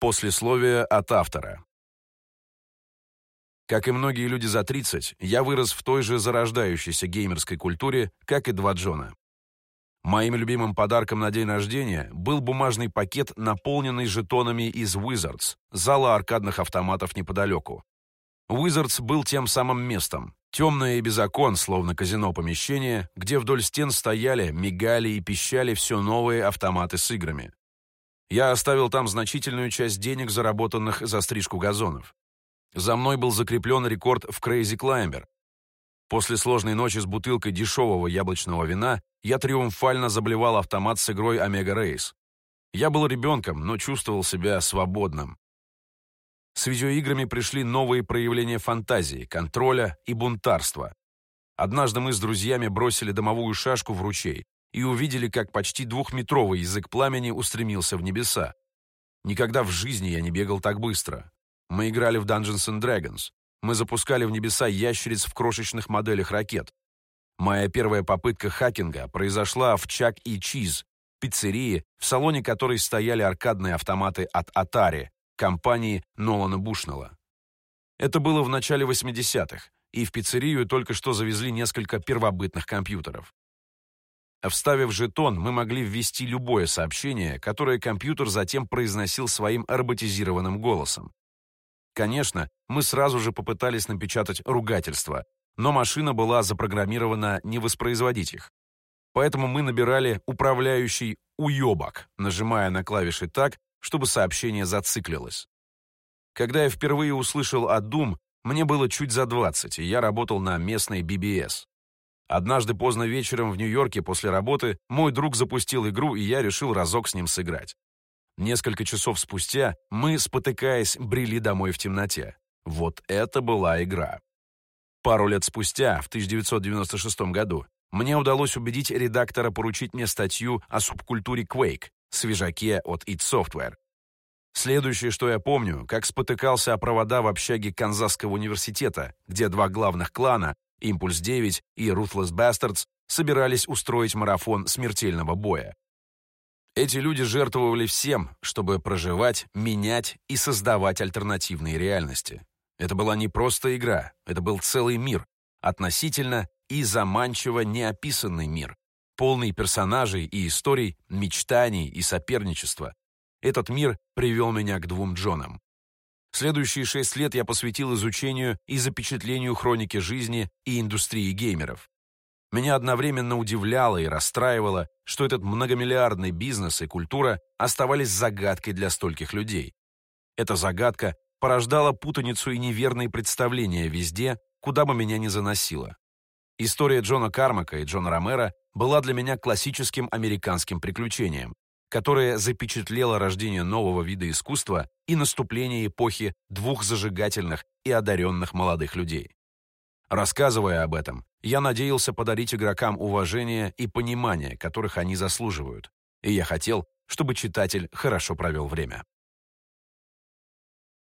Послесловие от автора. Как и многие люди за 30, я вырос в той же зарождающейся геймерской культуре, как и два Джона. Моим любимым подарком на день рождения был бумажный пакет, наполненный жетонами из Wizards, зала аркадных автоматов неподалеку. Wizards был тем самым местом, темное и без окон, словно казино помещение, где вдоль стен стояли, мигали и пищали все новые автоматы с играми. Я оставил там значительную часть денег, заработанных за стрижку газонов. За мной был закреплен рекорд в Crazy Climber. После сложной ночи с бутылкой дешевого яблочного вина я триумфально заблевал автомат с игрой Omega Race. Я был ребенком, но чувствовал себя свободным. С видеоиграми пришли новые проявления фантазии, контроля и бунтарства. Однажды мы с друзьями бросили домовую шашку в ручей, и увидели, как почти двухметровый язык пламени устремился в небеса. Никогда в жизни я не бегал так быстро. Мы играли в Dungeons and Dragons. Мы запускали в небеса ящериц в крошечных моделях ракет. Моя первая попытка хакинга произошла в Чак и Чиз, пиццерии, в салоне которой стояли аркадные автоматы от Atari, компании Нолана Бушнелла. Это было в начале 80-х, и в пиццерию только что завезли несколько первобытных компьютеров. Вставив жетон, мы могли ввести любое сообщение, которое компьютер затем произносил своим роботизированным голосом. Конечно, мы сразу же попытались напечатать ругательства, но машина была запрограммирована не воспроизводить их. Поэтому мы набирали управляющий уебок, нажимая на клавиши так, чтобы сообщение зациклилось. Когда я впервые услышал о Doom, мне было чуть за 20, и я работал на местной BBS. Однажды поздно вечером в Нью-Йорке после работы мой друг запустил игру, и я решил разок с ним сыграть. Несколько часов спустя мы, спотыкаясь, брели домой в темноте. Вот это была игра. Пару лет спустя, в 1996 году, мне удалось убедить редактора поручить мне статью о субкультуре Quake, свежаке от id Software. Следующее, что я помню, как спотыкался о провода в общаге Канзасского университета, где два главных клана, Импульс-9 и Ruthless Bastards собирались устроить марафон смертельного боя. Эти люди жертвовали всем, чтобы проживать, менять и создавать альтернативные реальности. Это была не просто игра, это был целый мир, относительно и заманчиво неописанный мир, полный персонажей и историй, мечтаний и соперничества. Этот мир привел меня к двум Джонам. Следующие шесть лет я посвятил изучению и запечатлению хроники жизни и индустрии геймеров. Меня одновременно удивляло и расстраивало, что этот многомиллиардный бизнес и культура оставались загадкой для стольких людей. Эта загадка порождала путаницу и неверные представления везде, куда бы меня ни заносило. История Джона Кармака и Джона Ромера была для меня классическим американским приключением, которая запечатлела рождение нового вида искусства и наступление эпохи двух зажигательных и одаренных молодых людей. Рассказывая об этом, я надеялся подарить игрокам уважение и понимание, которых они заслуживают, и я хотел, чтобы читатель хорошо провел время.